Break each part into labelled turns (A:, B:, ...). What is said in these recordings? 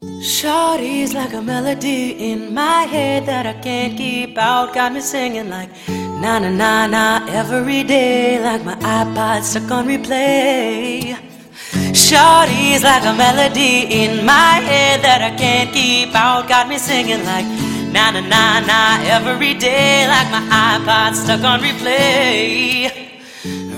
A: Shorty's like a melody in my head that I can't keep out. Got me singing like na na na na every day, like my iPod stuck on replay. Shorty's like a melody in my head that I can't keep out. Got me singing like na na na na every day, like my iPod stuck on replay.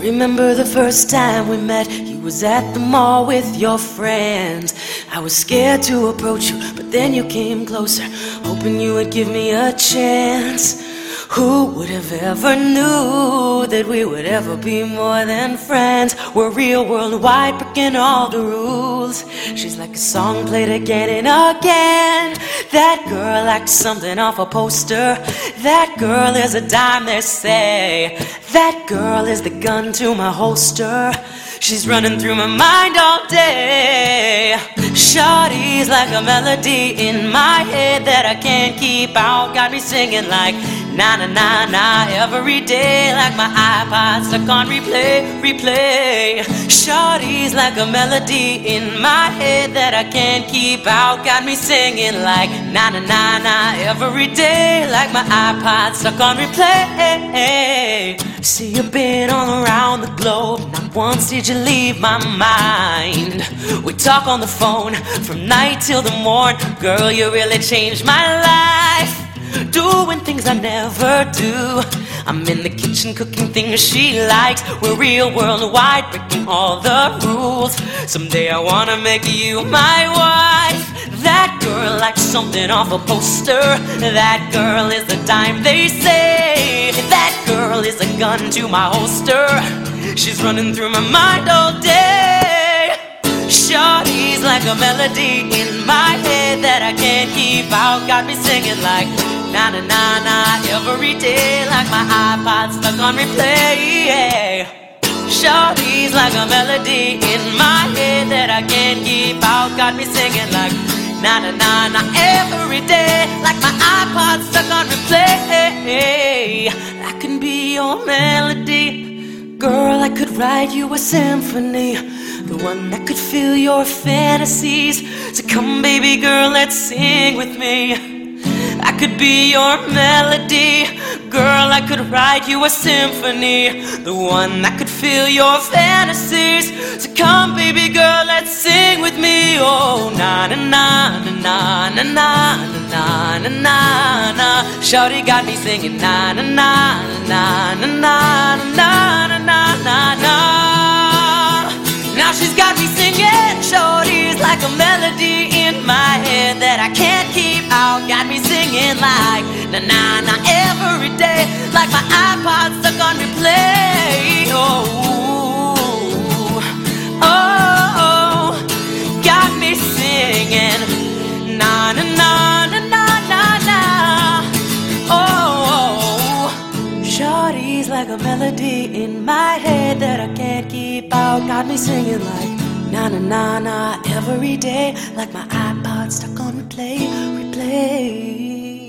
A: Remember the first time we met? Was at the mall with your friends. I was scared to approach you, but then you came closer, hoping you would give me a chance. Who would have ever knew that we would ever be more than friends? We're real worldwide, breaking all the rules. She's like a song played again and again. That girl acts something off a poster. That girl is a dime, they say. That girl is the gun to my holster. She's running through my mind all day. Shawty's like a melody in my head that I can't keep out. Got me singing like na na na na every day, like my iPod stuck on replay, replay. Shawty's like a melody in my head that I can't keep out. Got me singing like na na na na every day, like my iPod stuck on replay. See, you've been all around the globe. Not once did you leave my mind. We talk on the phone from night till the morn. Girl, you really changed my life. Doing things I never do. I'm in the kitchen cooking things she likes. We're real worldwide, breaking all the rules. Someday I wanna make you my wife. That girl like something off a poster. That girl is a dime, they say. That girl is a gun to my holster. She's running through my mind all day. Like a melody in my head that I can't keep out. Got me singing like na na na na every day, like my iPod stuck on replay. Shorty's like a melody in my head that I can't keep out. Got me singing like na na na na every day, like my iPod stuck on replay. I can be your melody, girl. I could write you a symphony, the one that could fill your fantasies. So come, baby girl, let's sing with me. I could be your melody. Girl, I could write you a symphony. The one that could fill your fantasies. So come, baby girl, let's sing with me. Oh, na na na na na na na na na na. Shawty got me singing na na na na na na na na na like a melody in my head that I can't keep out. Got me singing like na na na every day, like my iPod stuck on replay. Oh, oh, oh, got me singing na na na na na na na. Oh, oh. Shorty's like a melody in my head that I can't keep out. Got me singing like na na na na every day, like my iPod stuck on replay, replay.